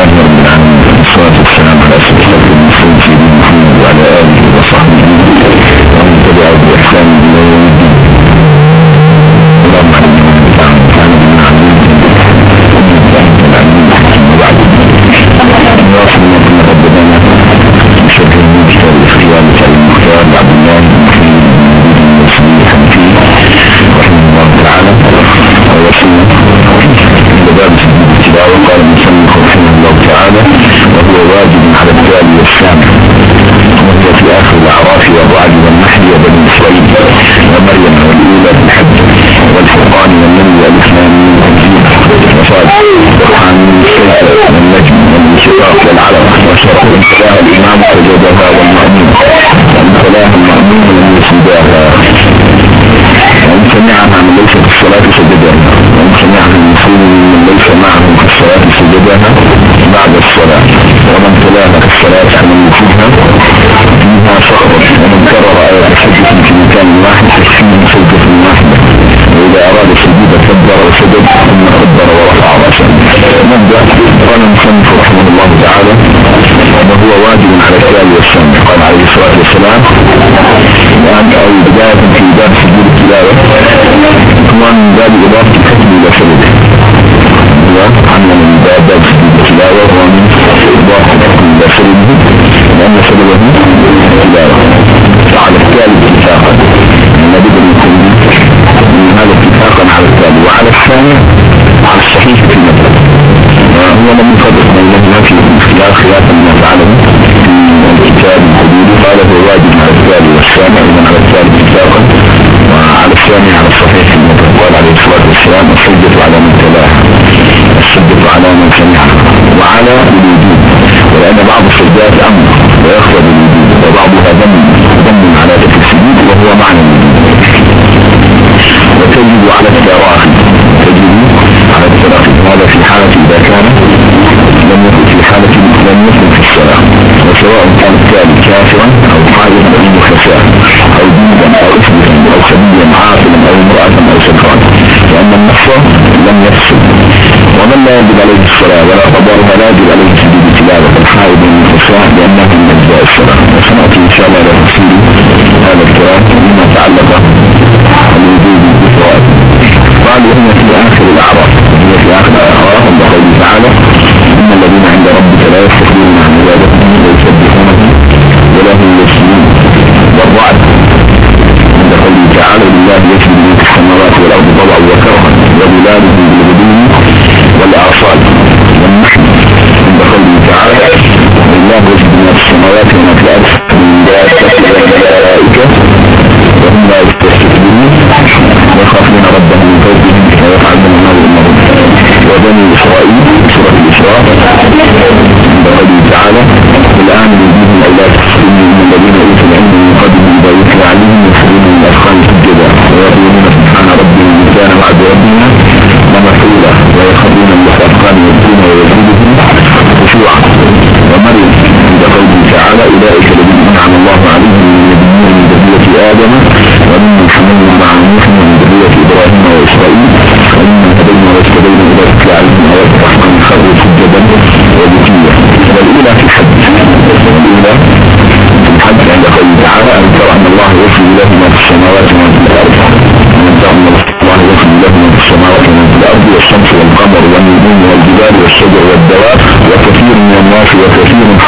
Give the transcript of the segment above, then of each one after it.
لله رب العالمين والصلاة والسلام على سيدنا محمد وعلى آله وصحبه ومن تبعه بإحسان إلى يوم الدين الصلاة سجدها. وإن سمعها المسلم من ليس معه في الصلاة سجدها. بعد الصلاة. ومن تلاها في الصلاة فمن يفيدها فيها شخص ومن كرر آية سجدة في مكان واحد تكفيه سجدة واحدة. وإذا أراد سجودة كبر وسجد ثم كبر ورفع رأسه. نبدأ قال المصنف رحمه الله تعالى وهو واجب على التالي والسامع قال عليه الصلاة والسلام وأن أو بداية في باب سجود التلاوة من باب إضافة الحكم إلى سببه من من من وعلى الثاني على الصحيح في المذهب هو لم يفرق بينهما في الاختلاف خلافا ما فعله في الكتاب الحدود قال هو واجب على التالي والسامع اذا على التالي اتفاقا الثاني على الصحيح قال عليه الصلاه والسلام السجدة على من تلاها السجدة على من سمعها وعلى الوجود. ولأن بعض السجدات أمر ويخرج الوجود وبعضها ذم. ذم على ذلك السجود وهو معنى وتجب على التراخي. تجب على التراخي. هذا في حالة إذا كان لم يكن في حالة لم يكن في الصلاة. وسواء كان التالي كافرا أو قائما أو مخساء أو جنبا أو إثبتا أو سبيا عاقلا أو امرأة أو سكران لأن النص لم يفصل ومن لا يجب عليه الصلاة ولا قدر ولا يجب عليه سجود تلاوة الحائض والمخساء لأنه من أجزاء الصلاة. وسنأتي إن شاء الله إلى تفصيل هذا الكلام مما تعلق الوجود بالفوائد قال وهي في آخر الأعراف. هي في آخر الأعراف. عند قوله تعالى إن الذين عند ربك لا يستكبرون عن عبادته ويسبحونه وله تعالى لله يسجد من في السماوات والأرض طوعا وكرها وبلاده بالغدو والأعصال والنحل عند قوله تعالى لله يسجد من السماوات وما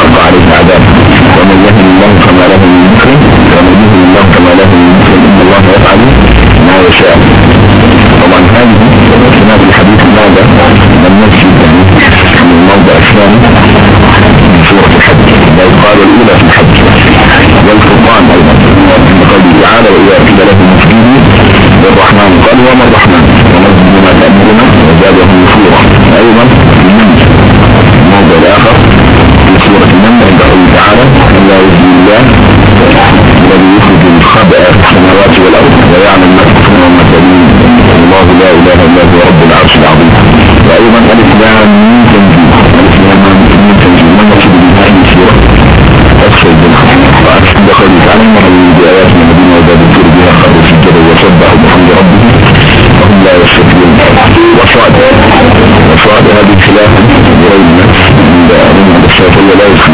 حق عليه عذاب ومن يهد الله فما له من مكرم ومن يهد الله فما له من مكرم إن الله يفعل ما يشاء. وصادها وصادها بخلاف غير النفس عند أمين الشافعية لا يخلق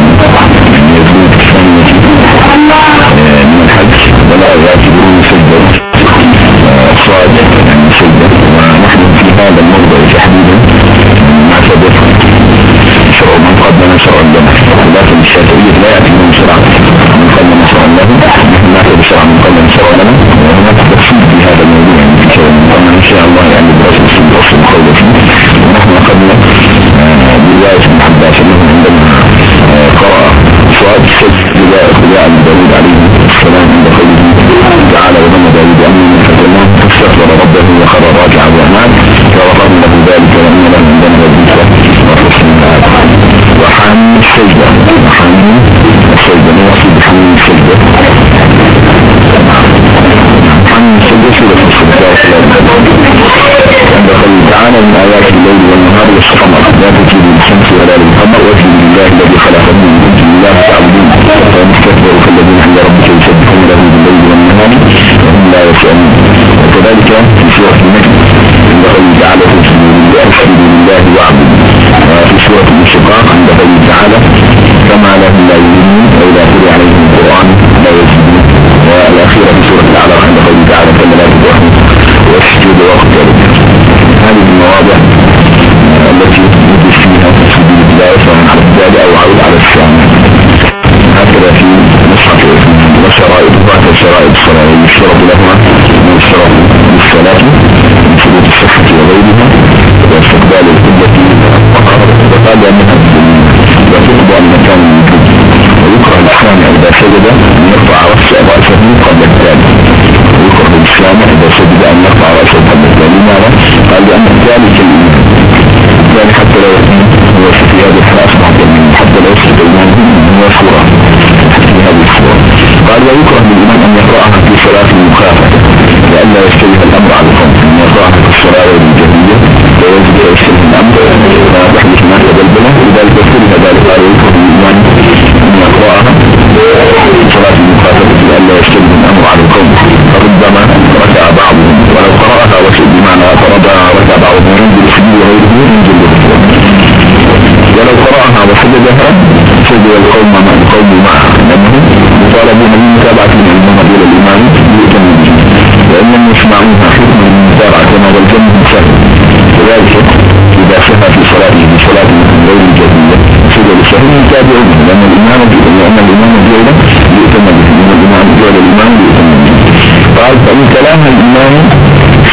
فإن كلام الإمام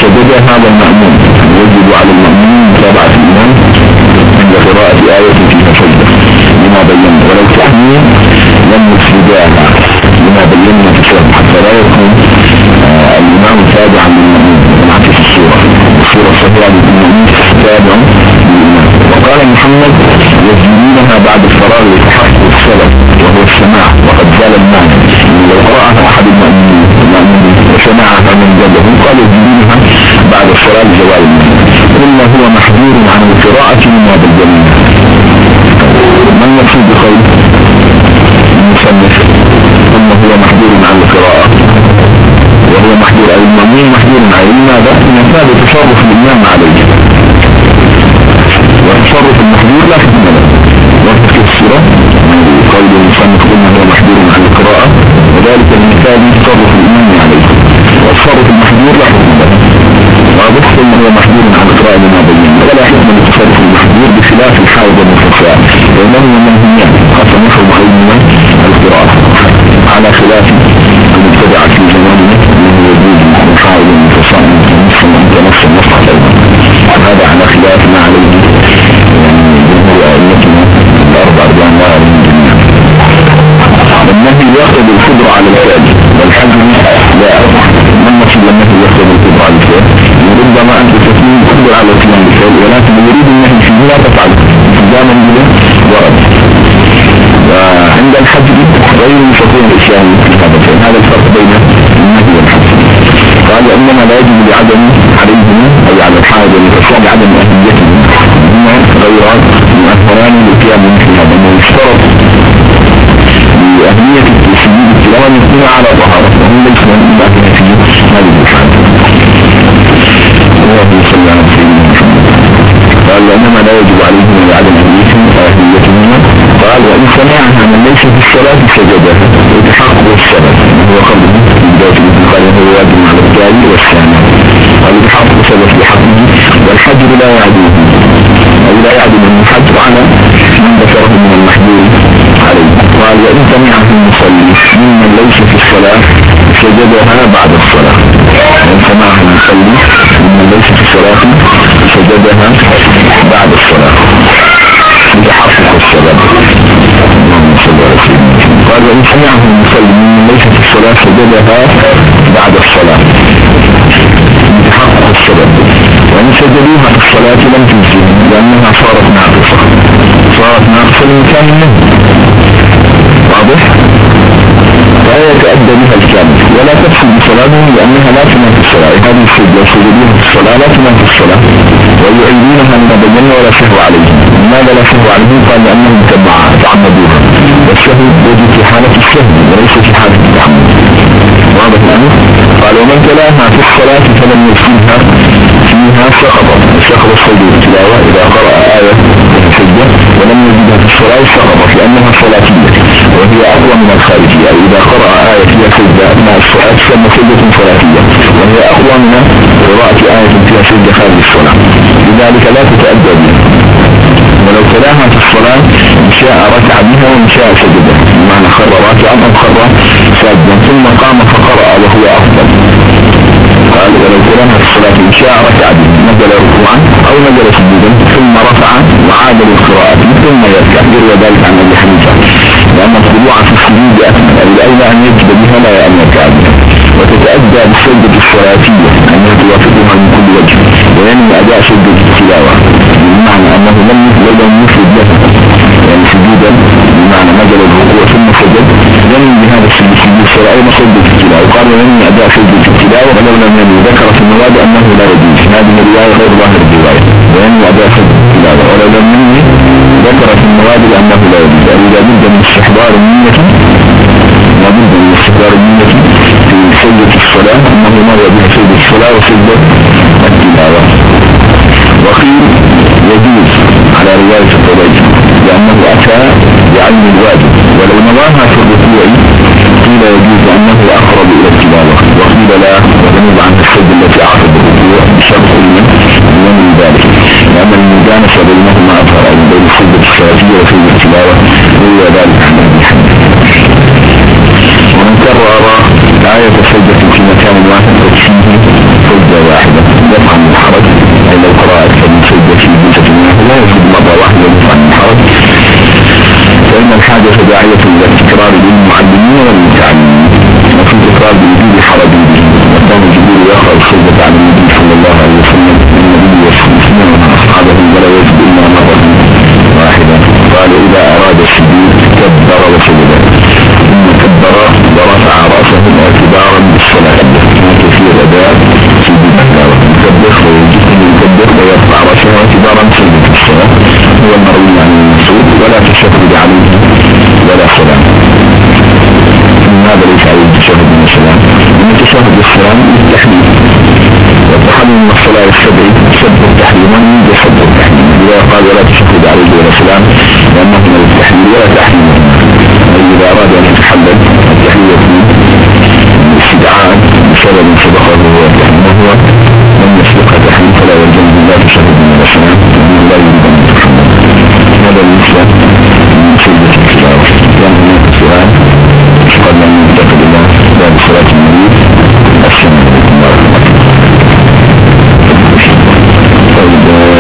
سجد هذا المأمون. يجب على المأمون متابعة الإمام عند قراءة آية فيها سجدة لما بينا ولو تحميل لم يفسداها لما بينا في الشرح حتى لا يكون آه الإمام تابعا للمأمون. ونعكس في الصورة الصورة الصحيحة للمأمون تابع للإمام وقال محمد يسجدونها بعد الفراغ لتحقق السبب وهو السماع وقد زال المعنى. لو قرأها أحد المأمون وسمعها من جبه قال يسجدونها بعد لزوال المعنى قلنا هو محذور عن القراءة مما بالجميع من يقصد بقول المصنف قلنا هو محذور عن القراءة؟ وهو محذور أي المأمون محذور عليه لماذا؟ من هذا تصرف الإمام عليه. وتصرف المحذور لا حكم له. وفي السورة قول المصنف قلنا هو محذور عن القراءة وذلك من مثال تصرف الإمام عليه. لا حكم له. واضح ثم هو محذور عن القراءة لما بين ولا حكم لتصرف المحذور بخلاف الحائض والمستشفى وإنه منهيان خاصة نحو خير القراءة. على خلاف المبتدعة في زمانه انه يجوز الحائض المتصام نصف وانت نفس النصح أيضا غير مستطيع الاسلام هذا الفرق. بين النهي والحجر قال إنما لا يجب لعدم عليهم اي على الحاجة المتصاب بعدم اهليتهم هما غيران مؤثران للقيام مثل هذا انه يشترط لأهمية السجود التلاوة يكون على طهارة وهم ليس من أهمية هذه الحالة الله صلى على سيدنا محمد. قال وإنما لا يجب وأهميتهم سمعها من ليس في الصلاة سجدها يتحقق السبب وهو قبله في بداية الإذن قال هو واجب على التالي والثاني قال يتحقق السبب بحقه والحجر لا يعدوه. أو لا يعدو من الحجر على من ذكره من المحجور عليه. قال وإن سمعه المصلي ممن ليس في الصلاة سجدها بعد الصلاة. وإن سمعه المصلي ممن ليس في الصلاة سجدها سمعه المصلي ممن ليس في الصلاة سجدها بعد الصلاة. لتحقق السبب وإن سجدوها في الصلاة لم تجزهم لأنها صارت ناقصة. صارت ناقصة لمكان منه. واضح؟ لا يتأدى بها الكامل ولا تفصل بصلاتهم لأنها لا تنافي الصلاة. هذه السجدة سجدوها في الصلاة لا تنافي الصلاة. ويعيدونها من بجنة ولا سهو عليهم. لماذا لا سهو عليهم؟ قال لأنهم تعمدوها. والسهو يجب في حالة السهو وليس في حالة التعمد واضح الأمر قال ومن تلاها في الصلاة فلم يكفيها فيها سقط سقط الصدور التلاوة إذا قرأ آية. سجدة ولم يجدها في الصلاة سقطت لأنها صلاتية وهي أقوى من الخارجية. إذا قرأ آية فيها سجدة أثناء الصلاة تسمى سجدة صلاتية وهي أقوى من قراءة آية فيها سجدة خارج الصلاة. لذلك لا تتأدى بها ولو تلاها في الصلاة إن شاء ركع بها وإن شاء سجدها بمعنى خر راكعا أو خر ساجدا ثم قام فقرأ وهو أفضل. قال ولو في الصلاة إن شاء ركع به نزل ركوعا أو نزل سجودا ثم رفع وعاد للقراءة ثم يركع. يروى ذلك عن أبي حنيفة. لأن الوضوع في السجود أكمل الأولى أن يجب بها لا أن يتعدى وتتأدى بالسجدة الصلاتية أنها توافقها من كل وجه وينمي أداء سجدة التلاوة بمعنى أنه لم لم يفرد لها يعني سجودا بمعنى مجل الركوع ثم سجد ينمي بهذا السجود الصلاة أي سجدة التلاوة وقال وينمي أداء سجدة التلاوة ولو لم ينمي ذكر في المواد أنه لا يجوز هذه الرواية غير ظاهر الرواية وينمي أداء سجدة التلاوة ولو لم ينمي ذكر في المواد أنه لا يجوز يعني لابد من استحضار النية ثم كبر ورفع رأسه اعتبارا بالصلاة كثير أداء يكبر ويجب أن يكبر ويرفع رأسه اعتبارا الصلاة هو المروي عن ولا تشهد عليه ولا سلام هذا ليس عليه التشهد من السلام التشهد والسلام للتحليل والتحليل من الصلاة السبع سبب التحليل ومن يسبب التحليل إذا قال ولا تشهد عليه ولا سلام لأنه من التحليل ولا أي إذا أراد أن يتحلل التحليل استدعاء بسبب سبقه وهو لم يسبق تحليل فلا يلزم لا تشهد من السلام لا يريد أن يتحمل هذا بالنسبة من سيدة التلاوة كان هناك سؤال قبل أن ينتقل إلى باب صلاة المريض السلام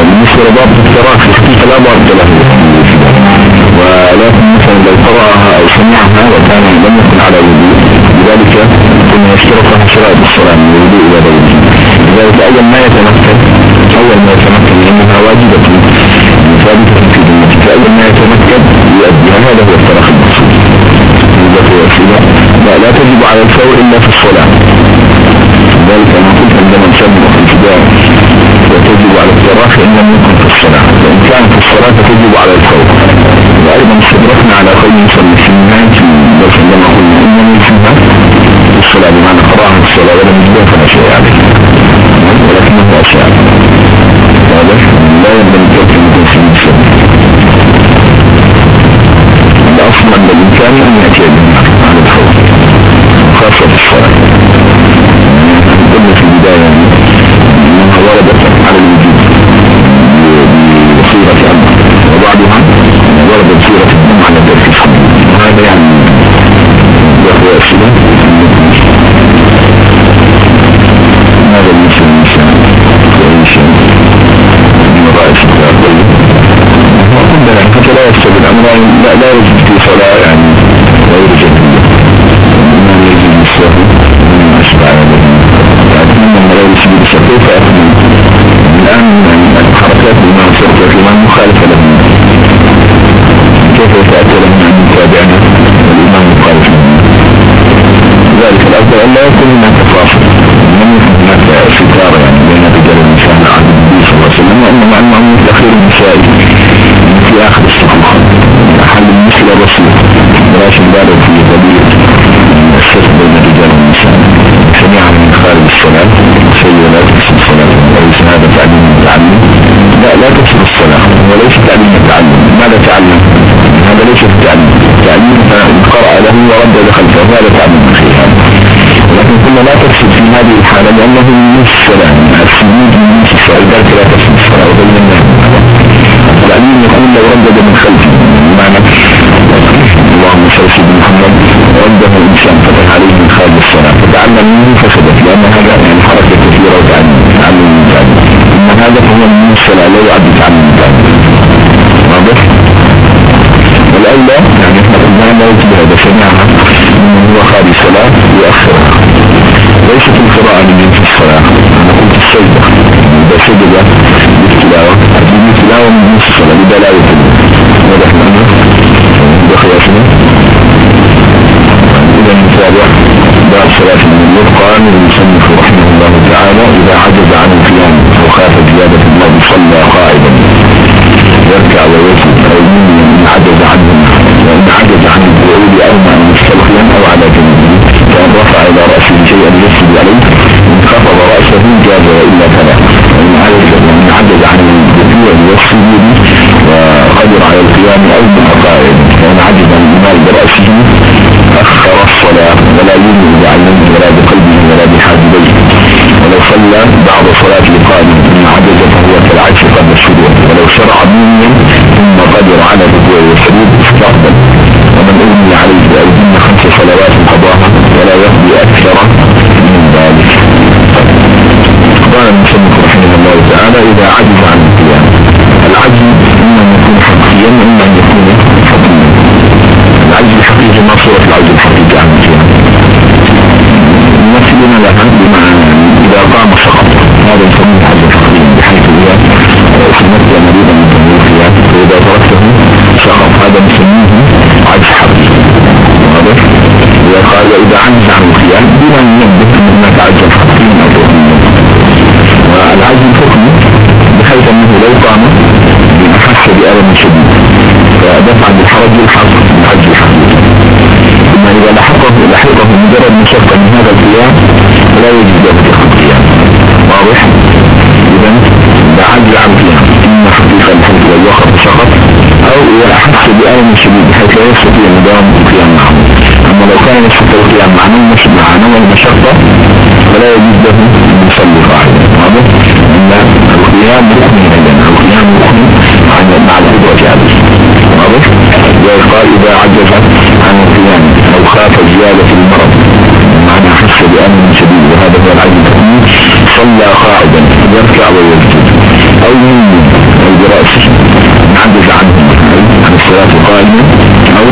بالنسبة لباب القراءة في الحقيقة لا بارد له. ولكن مثلا لو قرأها أو سمعها وكان لم يكن على وضوء لذلك كنا يشترطها شرائط الصلاة من الوضوء إلى بيته. لذلك أول ما يتمكن أول ما يتمكن لأنها واجبة ثابتة في ذمتك فأول ما يتمكن يؤديها هذا هو الطرف المقصود. لا لا تجب على الفور إلا في الصلاة. على الجراح إن لم يكن في الصلاة فإن كان في الصلاة فتجب على الفور وأيضا استدركنا على قول يصلي في درس عندما قلنا إن يكنها في الصلاة بمعنى قراءة الصلاة ولم يجبها فلا شيء عليه. ولكنه أشياء. واضح لا ينبغي ترك المكان في الصلاة. الأصل أن الإنسان أن يأتي بالنار على الفور خاصة في الصلاة. قلنا في البداية وهذا يعني وهو أسئلة هذا المسلم الإنسان يعيش من رأس الله وقلنا حتى لا يفسد الأمر لا, لا يجب في صلاة يعني غير جديدة إنه يجب نفسه من أشبع أتمنى أن لا يسجد سكوف أتمنى الآن يعني الحركات الإمام سرطة الإمام مخالفة له كيف يتأتى له أن يتابعنا والإمام مخالف ذلك الأفضل أن لا يكون هناك تفاصل لم يكن هناك ستارة يعني بين رجال النساء عن النبي صلى الله عليه وسلم وإنما أنه تأخير النساء في آخر الصفوف حل المثل الرسول. ولكن بالغ في دليل السر بين الرجال والنساء سميعا من خارج الصلاة. سيء لا تكسر الصلاة. وليس هذا تعليم التعلم. لا لا تكسر الصلاة. وليس تعليم التعلم. ماذا تعلم؟ هذا ليس التعليم. تعليم قرأ له ورد خلفه هذا تعليم أخي. هذا لكن كنا لا تفسد في هذه الحالة لأنه من السلام السجود من السلام ذلك لا تفسد الصلاة وبينا التعليم يقول لو ردد من خلفه. بمعنى اللهم صل سيدنا محمد. رده الإنسان فتح عليه من خارج الصلاة. فتعلم منه فسدت لأن هذا يعني حركة كثيرة وتعلم. تعلم من تعلم. إن هذا فهو من الصلاة لا يعد تعلم من تعلم. واضح؟ والأولى يعني إحنا قلنا لا يتبع هذا سمعها من هو خالي الصلاة يؤخرها ليست القراءة لمن في الصلاة. أنا قلت السجدة إذا سجد بالتلاوة. أجيب التلاوة من نصف الصلاة يتبع واضح معنا بخياسنا إذا نتابع بعد صلاة المغرب قال المصنف رحمه الله تعالى إذا عجز عن القيام وخاف زيادة الله صلى قائدا يركع ويسجد أو من عجز عنه وإن عجز عن القعود أو مستلقيا أو على جنبه. كان رفع إلى رأسه شيئا يسجد عليه إن خفض رأسه جاز وإلا فلا. وإن عجز وإن عجز عن الركوع والسجود وقدر على القيام أو من قائد وإن عجز عن المال برأسه. أخر الصلاة ولا يؤمن بعينه ولا بقلبه ولا بحاجبيه. ولو صلى بعض صلاة القائم إن عجز فهو كالعجز قبل الشروع ولو شرع مؤمن ثم قدر على الركوع والسجود استقبل ومن أغني عليه بأيدينا خمس صلوات قضاها ولا يقضي أكثر من ذلك. قال المسلم رحمه الله تعالى إذا عجز عن القيام. العجز إما أن يكون حقيا وإما أن يكون حقيا العجز الحقيقي ما صورة العجز الحقيقي عن القيام. مثلنا لها بمعنى إذا قام سقط هذا يسمى العجز الحقيقي بحيث هي سمت مريضا من تنويخها فإذا تركته سقط هذا نسميه عجز حقيقي واضح؟ إذا قال إذا عجز عن القيام بما ينبه أن أحس بألم شديد بحيث لا يستطيع مداومة القيام معه أما لو كان يستطيع القيام مع نوع المشقة فلا يجب له أن يصلي قاعدة واضح؟ إن القيام ركن أيضا القيام ركن مع القدرة عليه واضح؟ قال إذا عجز عن القيام أو خاف زيادة المرض معنى حس بأمن شديد. وهذا هو العجز. صلى قاعدا يركع ويسجد. أو يمين أو برأسه عجز عنه. عن الصلاة قائما أو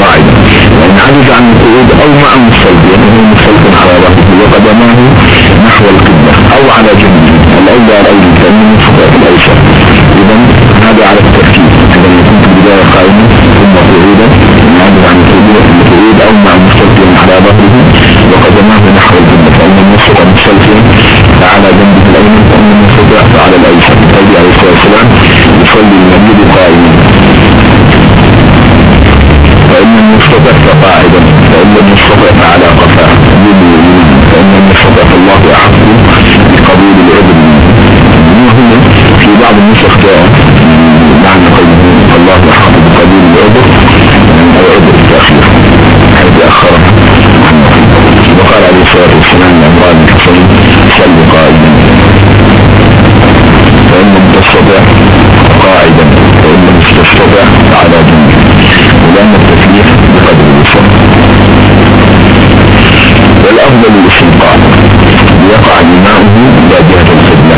قاعدا وإن عجز عن القعود أو مع المصلي لأنه مصلي على ظهره وقدماه نحو القبلة أو على جنبه. الأولى على الأيدي فإنه خطأ الأيسر. إذا هذا على التركيب إذا يكون في البداية قائما ثم قعودا. إن عجز عن القعود أو مع المصلي على ظهره وقدماه نحو القبلة. فإن المصلي مصلي على جنبه الأيمن فإن المصلي على الأيسر. النبي عليه الصلاة والسلام. يصلي المسجد قائما. فإن المستطع فقاعدا فإن لم يستطع فعلى قفاه فإن لم يستطع فالله أحق بقبول العذر. منه في بعض النسخ معنى قوله الله أحق بقبول العذر أو عذر التأخير حيث أخرها وقال عليه الصلاة والسلام لأمران الحسن صلوا قائدا فإن فإن لم تستطع فعلى جنب ولأن التكليف بقدر الوصول. والأفضل الاستنقاذ. يقع الماءه إلى جهة القبلة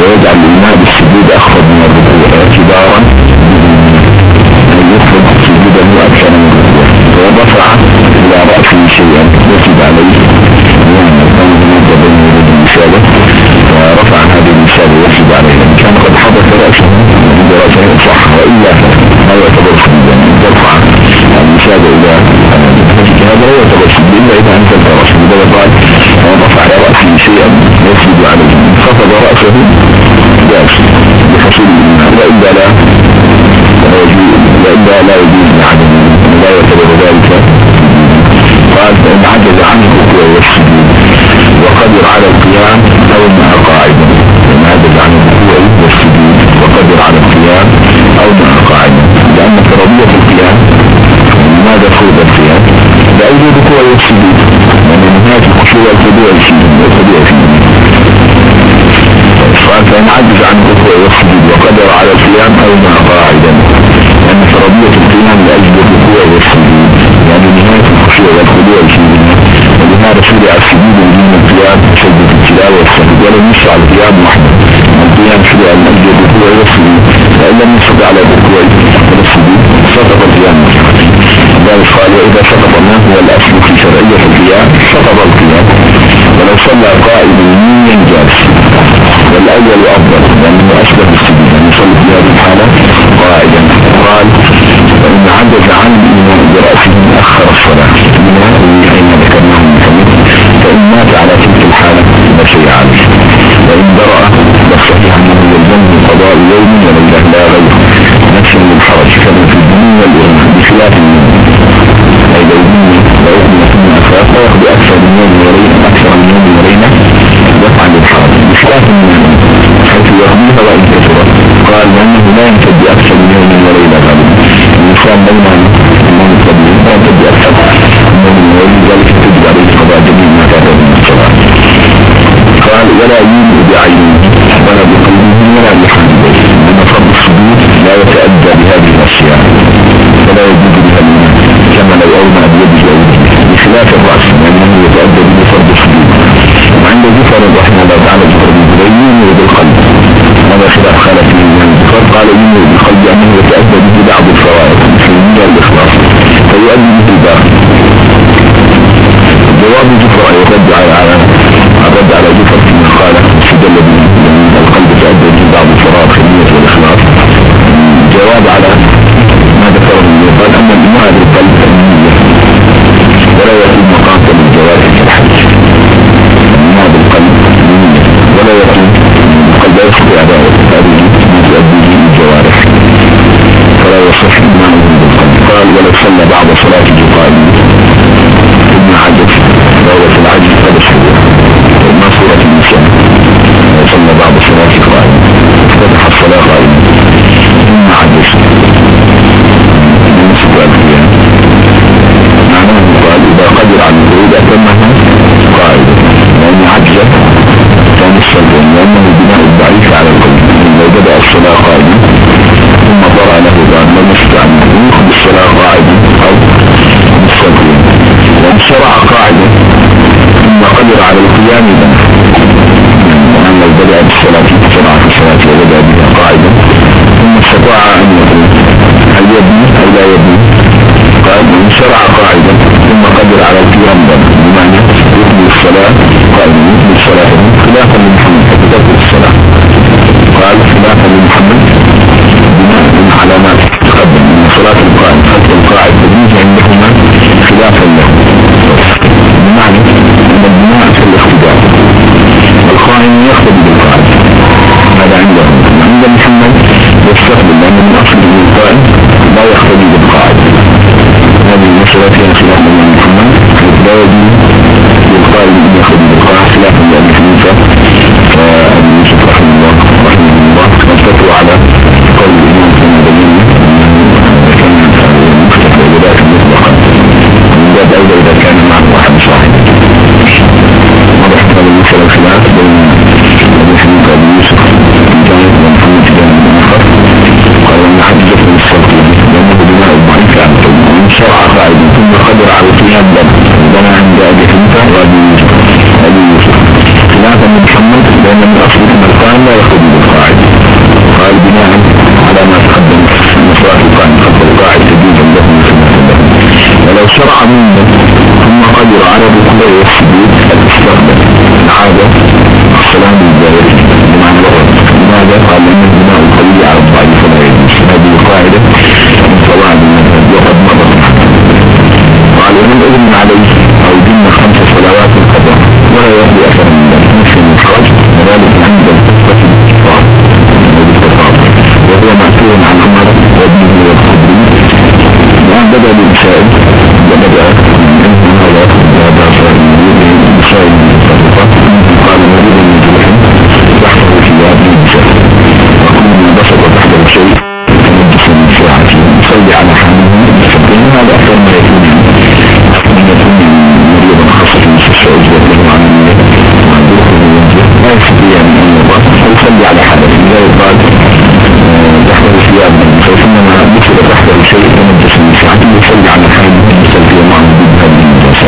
ويجعل الماء بالسجود أخفض من الركوع اعتبارا خفض رأسه جاز بحصول الإيمان وإلا لا وإلا قال فإن عجز عن الركوع والسجود وقدر على القيام أو مع قاعدة لأن فرضية القيام لأجل الركوع والسجود يعني نهاية الخشوع والخضوع فيه ولهذا شرع السجود من القيام سجد التلاوة والسجود ولم يشرع القيام وحده. القيام شرع من أجل الركوع والسجود فإن لم يستطع على الركوع والسجود سقط القيام. وإذا سقط ما هو الأصل في شرعية القيام سقط القيام. ولو صلى قائد من جالس والأول أفضل لأنه أشبه بالسجود. أن يصلي في هذه الحالة قائدا. قال فإن عجز عن برأسه أخر الصلاة. منها أين ذكرناه من فإن مات على تلك الحالة لا شيء عليه. وإن برأ فالصحيح أنه يلزمه قضاء يوم وليلة لا غير. نفس للحرج كما في الدين والإرماء بخلاف النوم أفاق ويأخذ أكثر من يوم وليلة أكثر من يوم وليلة. يفعل الحرج بخلاف النوم حيث يغنيها وإن كثرت قال لأنه لا يمتد أكثر من يوم وليلة غالبا. الإنسان بين النوم الطبيعي لا يمتد أكثر من يوم وليلة. ذلك تجب عليه قضاء جميع ما كان من الصلاة قال ولا يوم بعينه. بخلاف الرأس لأنه يتأدى به فرض السجود وعند ذكر رحمه الله تعالى ذكر بالبريين وبالقلب هذا خلاف خالف الإيمان ذكر قال يوم بالقلب أنه يتأدى به بعض الفوائد مثل النية والإخلاص. فيؤدي بالقلب قال ولو صلى بعض صلاته قائما صلاة القائم فتح القاعد تجوز عندهما خلافا له. بمعنى البناء في الاختبار. القائم يخطب بالقاعد. هذا عندهم. عند محمد يستقبل لأن من اصل القائم لا يخطب بالقاعد. منه ثم قدر على الركوع والسجود الاستقبال العادة السلام بالبارك بمعنى لغة لماذا قال لأن البناء القوي على الضعيف لا يجوز؟ هذه القاعدة من صلاة المذهب وقد مضت. قال ومن أذن عليه أو دين خمس صلوات القضاء ولا يهدي أثر من ذلك. مثل الحرج وذلك عند الاتصال وهو مأثور عن عمر وابنه والخضري. وأن بدأ بالمسائل بدأ من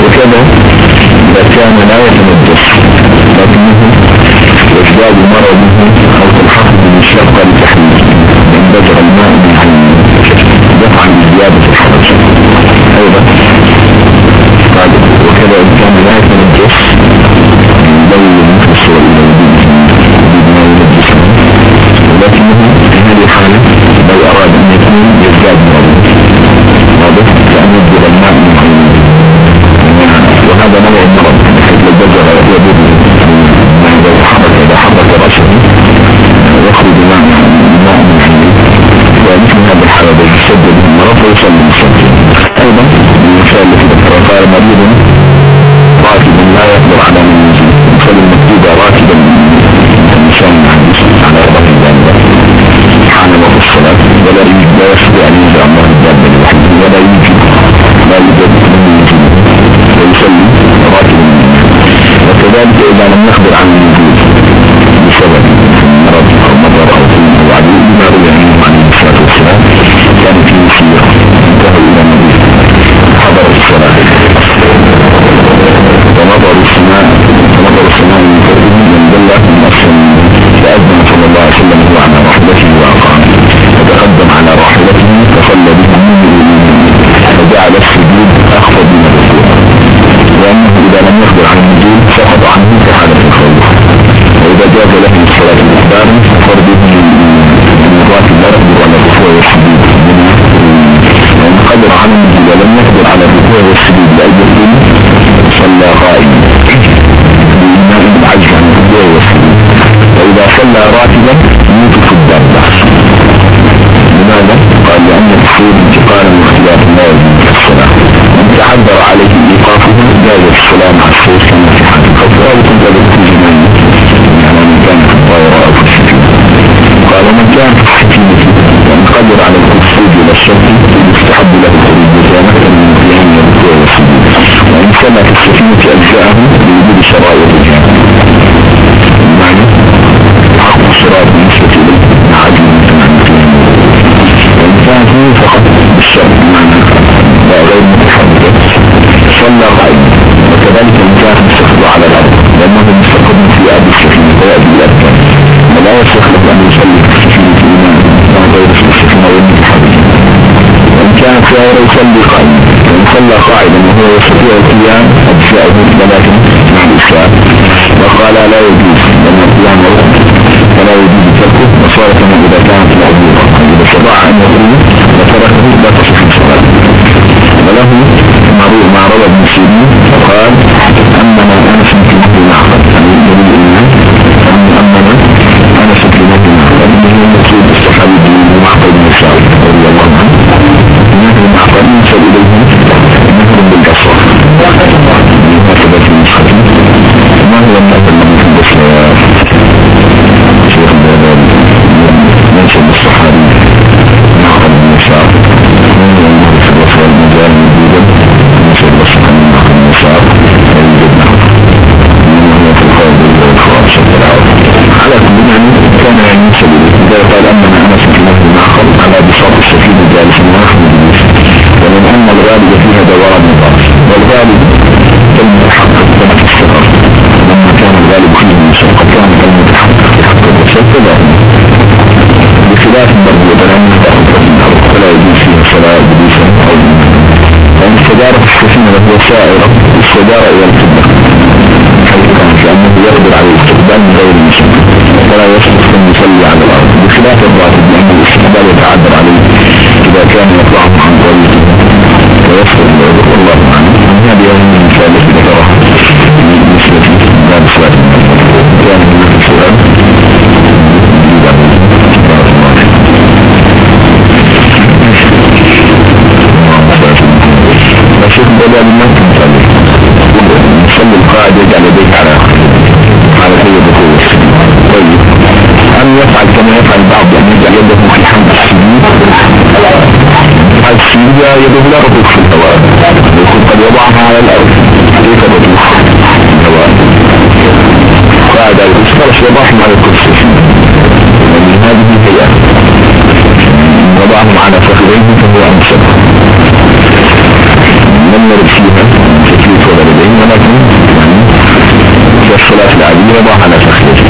وكذا كان لا يتمدس لكنه يزداد مرضه خلق الحقد من الشرق لتحليل من بجر الماء من عينه دفعا لزيادة الحرج أيضا قال وكذا إذا كان لا يتمدس من ولكنه في هذه الحالة لو أراد أن يكون يزداد مرضه واضح كأن يجبر الماء من عينه وهذا نوع المرض لو بجر يبدو إذا حرك إذا حرك رأسه يخرج ماء ماء من عنده ومثل هذا الحالة إذا يسدد المرض ويصلي المصلي أيضا المثال الذي قال مريض راكب لا يقدر على ينزل يصلي المكتوبة راكبا الإنسان على الدابة سبحان الله الصلاة ولا يجب لا يستطيع أن ينزل الله الدابة لوحده ولا يجب لا يوجد من ينزل الصلاة مع الصوت كما في حال القصر أو كنت في جمال يعني من كان في الطائرة أو في السفينة قال ومن كان في السفينة ومن قدر على الخروج إلى الشرط يستحب له الخروج وكان من قيام الركوع والسجود. وإن صلى في السفينة أجزاءه بوجود شرائط الجامع المعنى حق الصراط بالنسبة إليه عدل من وإن كانت هو فقط بالشرط بمعنى على الأرض. لأنه مستقر في أرض السفينة ويأتي الأركان. ولا يستخلف أن يصلي في السفينة إيمان غير في السفينة والمتحركة وإن كان سائر يصلي قائما وإن صلى قاعدا وهو يستطيع القيام أجزاءه ولكن مع الإسلام. وقال لا يجوز لأن القيام ركن فلا يجوز تركه. وصار كما إذا كانت العبورة إذا استطاع أن يقوم وتركه لا تصح الصلاة. وله ما روى ابن سيرين فقال أننا أنس السفينة وهي سائرة السجارة إلى القبلة حيث كان لأنه يقدر على الاستقبال من غير المشكلة فلا يصلح أن يصلي على الأرض. بخلاف الراتب لأن الاستقبال يتعذر عليه. إذا كان يطلعه الشيخ بلال ما تنسى نصلي القاعد يجعل يديه على على كل الركوع طيب. أن يفعل كما يفعل بعض أن يجعل يده في حمد السجود السجود يده لا ربط في الهواء يقول قد يضعها على الأرض. كيف ربط الهواء قاعد على الكرسي. خلاص يضعهم على الكرسي. ومن هذه هي. وضعهم على فخذيه فهو أنسب يرد فيها تكليف ولا لديه ولكن في الصلاة العادية يضع على فخذه